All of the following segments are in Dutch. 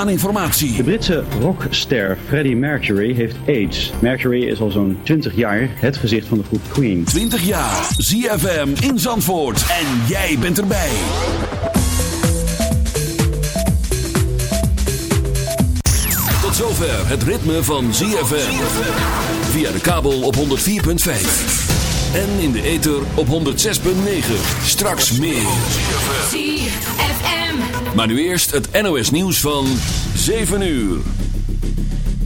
aan informatie. De Britse rockster Freddie Mercury heeft AIDS. Mercury is al zo'n 20 jaar het gezicht van de groep Queen. 20 jaar. ZFM in Zandvoort. En jij bent erbij. Tot zover het ritme van ZFM. Via de kabel op 104.5. En in de ether op 106.9. Straks meer. ZFM. Maar nu eerst het NOS nieuws van 7 uur.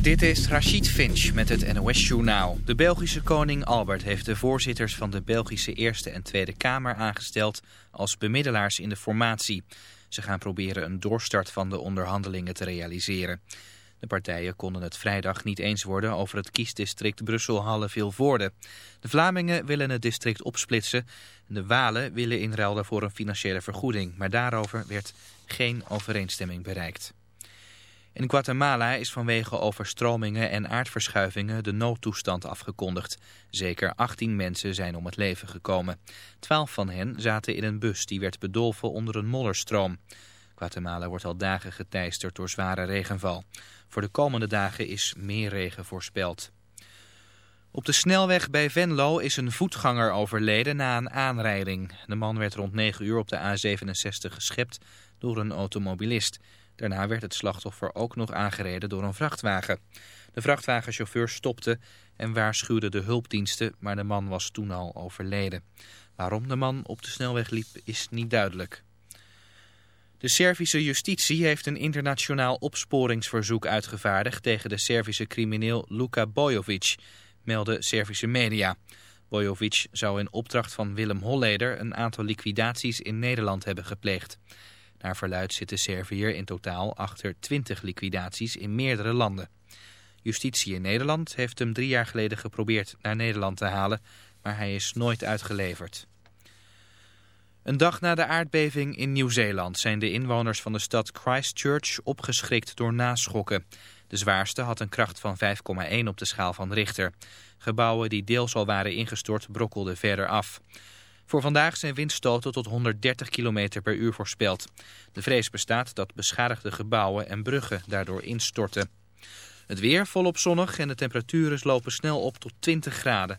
Dit is Rachid Finch met het NOS-journaal. De Belgische koning Albert heeft de voorzitters van de Belgische Eerste en Tweede Kamer aangesteld als bemiddelaars in de formatie. Ze gaan proberen een doorstart van de onderhandelingen te realiseren. De partijen konden het vrijdag niet eens worden over het kiesdistrict Brussel-Halle-Vilvoorde. De Vlamingen willen het district opsplitsen. De Walen willen in ruil daarvoor een financiële vergoeding. Maar daarover werd geen overeenstemming bereikt. In Guatemala is vanwege overstromingen en aardverschuivingen de noodtoestand afgekondigd. Zeker 18 mensen zijn om het leven gekomen. Twaalf van hen zaten in een bus die werd bedolven onder een modderstroom. Guatemala wordt al dagen geteisterd door zware regenval. Voor de komende dagen is meer regen voorspeld. Op de snelweg bij Venlo is een voetganger overleden na een aanrijding. De man werd rond 9 uur op de A67 geschept door een automobilist. Daarna werd het slachtoffer ook nog aangereden door een vrachtwagen. De vrachtwagenchauffeur stopte en waarschuwde de hulpdiensten, maar de man was toen al overleden. Waarom de man op de snelweg liep is niet duidelijk. De Servische justitie heeft een internationaal opsporingsverzoek uitgevaardigd tegen de Servische crimineel Luka Bojovic, melden Servische media. Bojovic zou in opdracht van Willem Holleder een aantal liquidaties in Nederland hebben gepleegd. Naar verluid zit de Serviër in totaal achter 20 liquidaties in meerdere landen. Justitie in Nederland heeft hem drie jaar geleden geprobeerd naar Nederland te halen, maar hij is nooit uitgeleverd. Een dag na de aardbeving in Nieuw-Zeeland zijn de inwoners van de stad Christchurch opgeschrikt door naschokken. De zwaarste had een kracht van 5,1 op de schaal van Richter. Gebouwen die deels al waren ingestort brokkelden verder af. Voor vandaag zijn windstoten tot 130 km per uur voorspeld. De vrees bestaat dat beschadigde gebouwen en bruggen daardoor instorten. Het weer volop zonnig en de temperaturen lopen snel op tot 20 graden.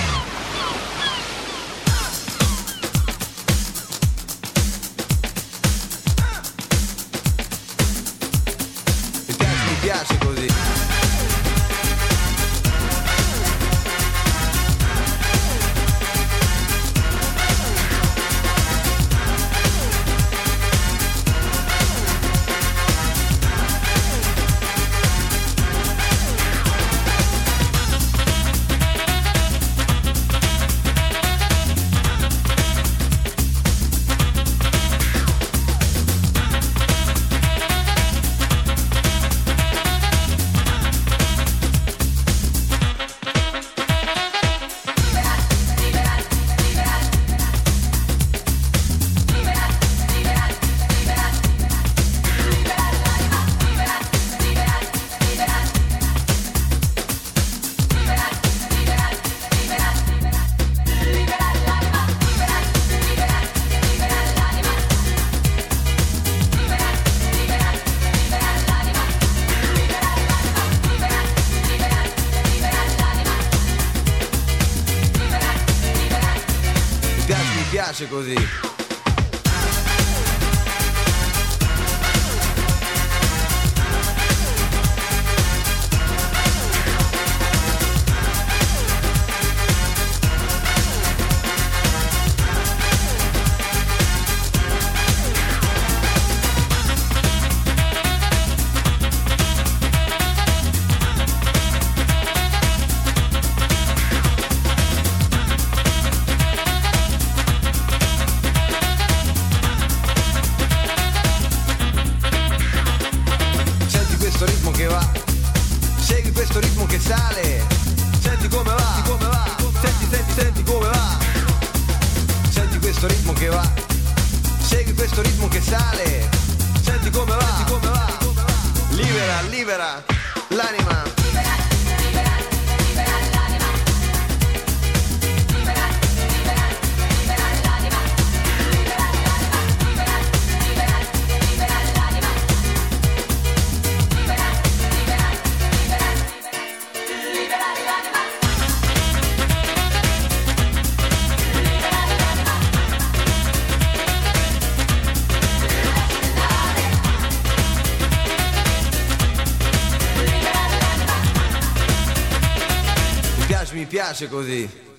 piace così.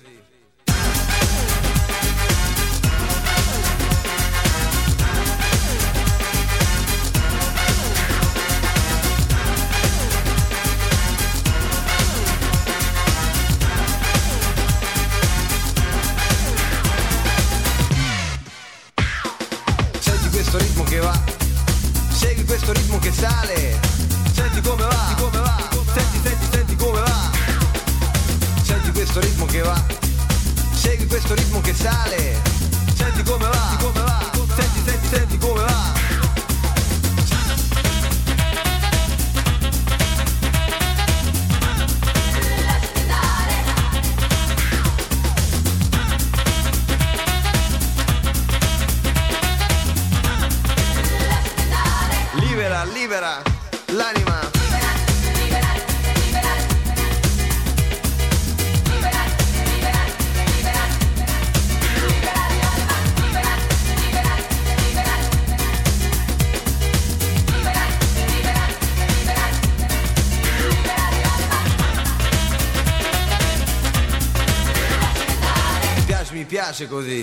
piace così.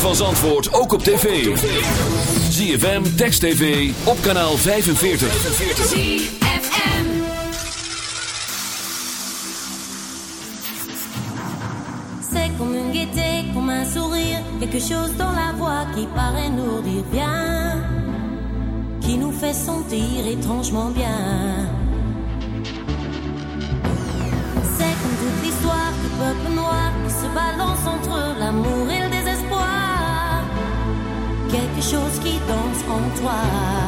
van Zandvoort ook op tv. ZFM, Text TV, op kanaal 45. ZFM C'est comme une gaieté, comme un sourire Quelque chose dans la voix qui paraît nous dire bien Qui nous fait sentir étrangement bien chose qui danse en toi.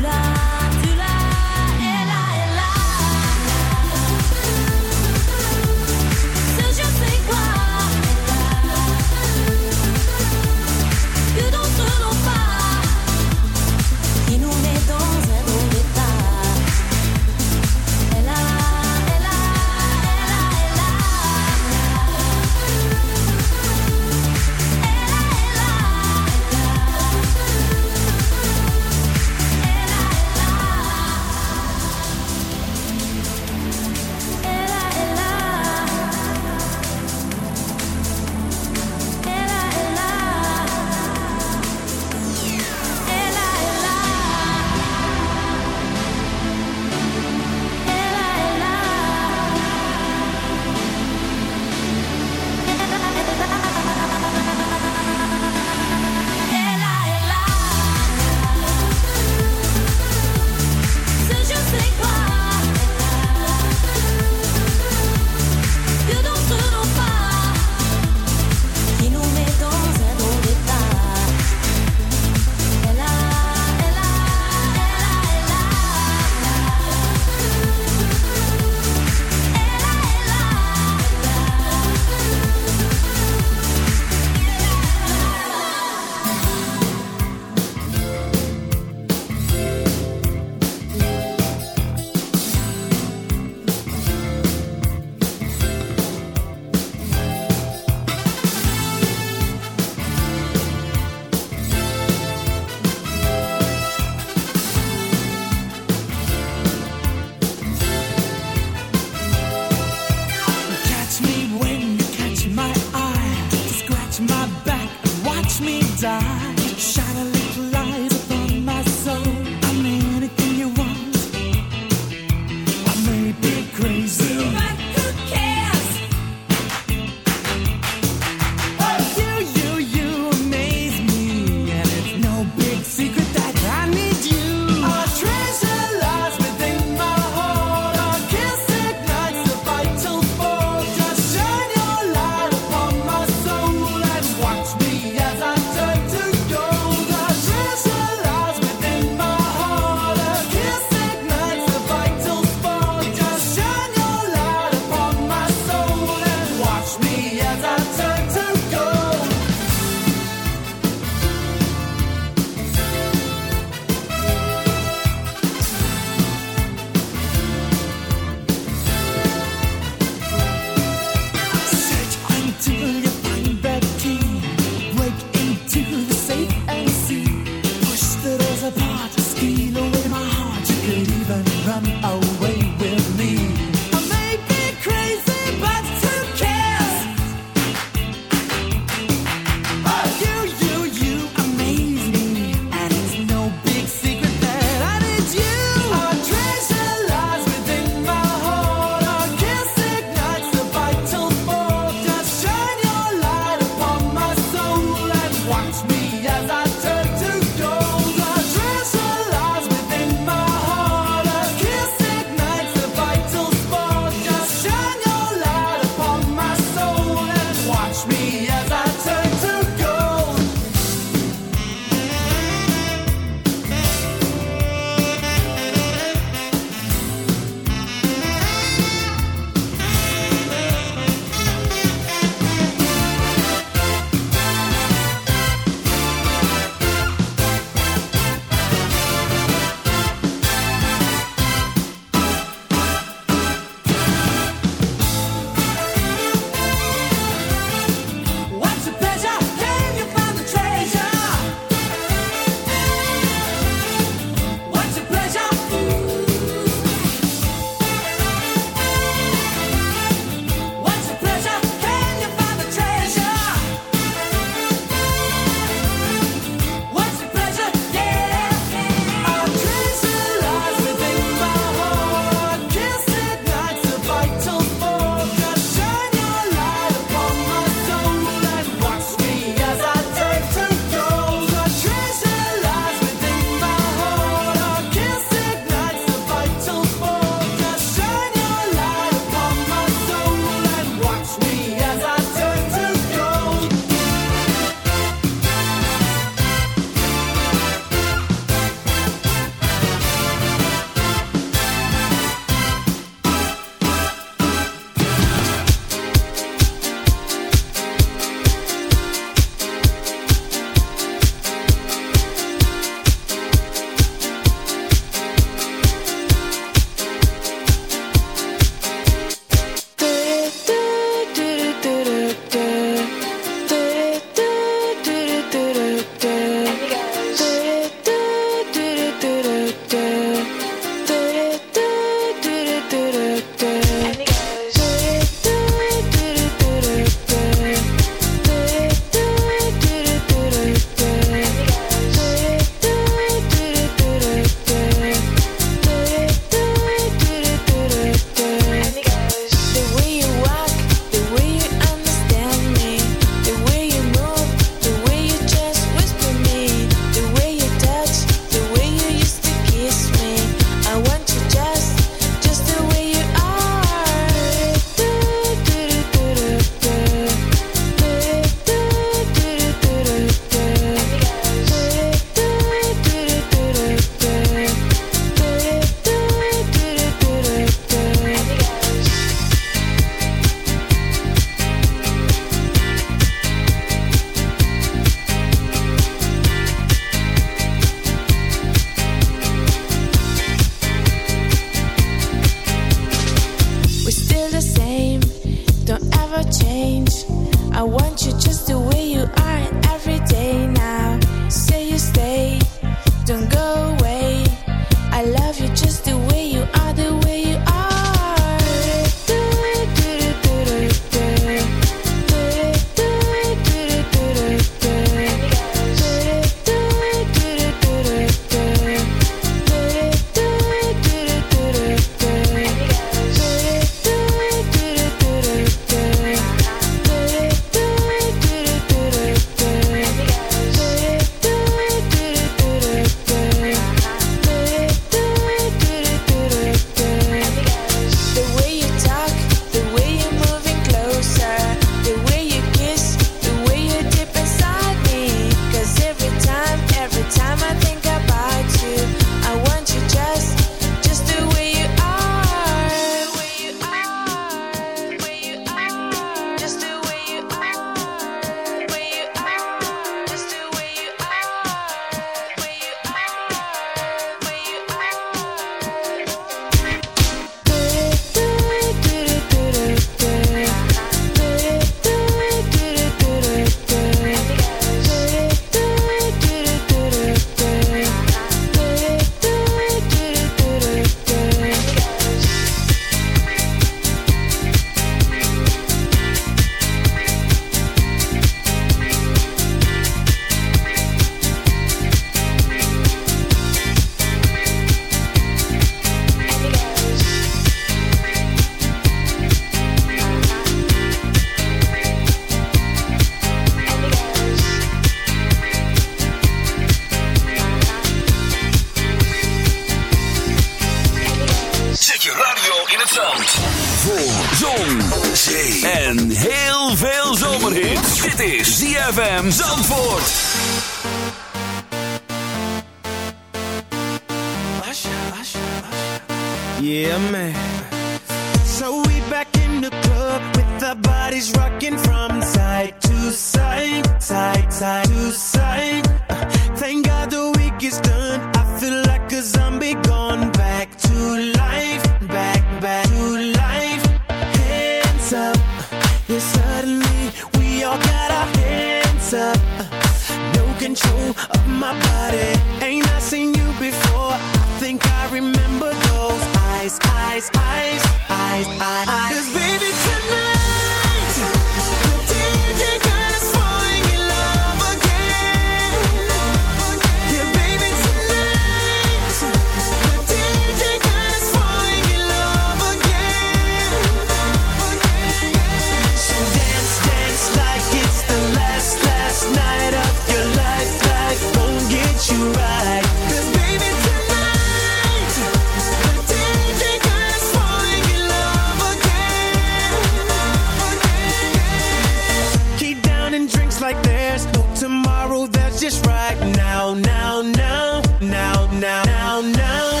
now, now, now, now.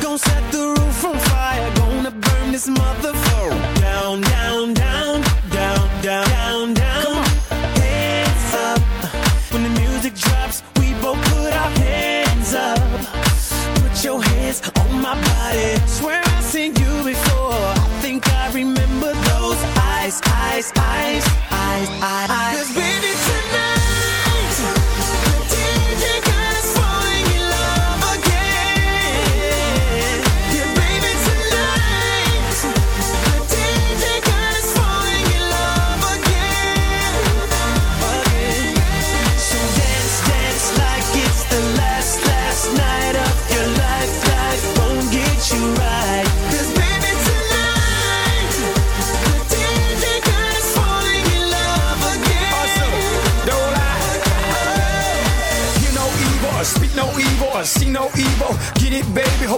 Gonna set the roof on fire. Gonna burn this motherfucker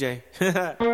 DJ.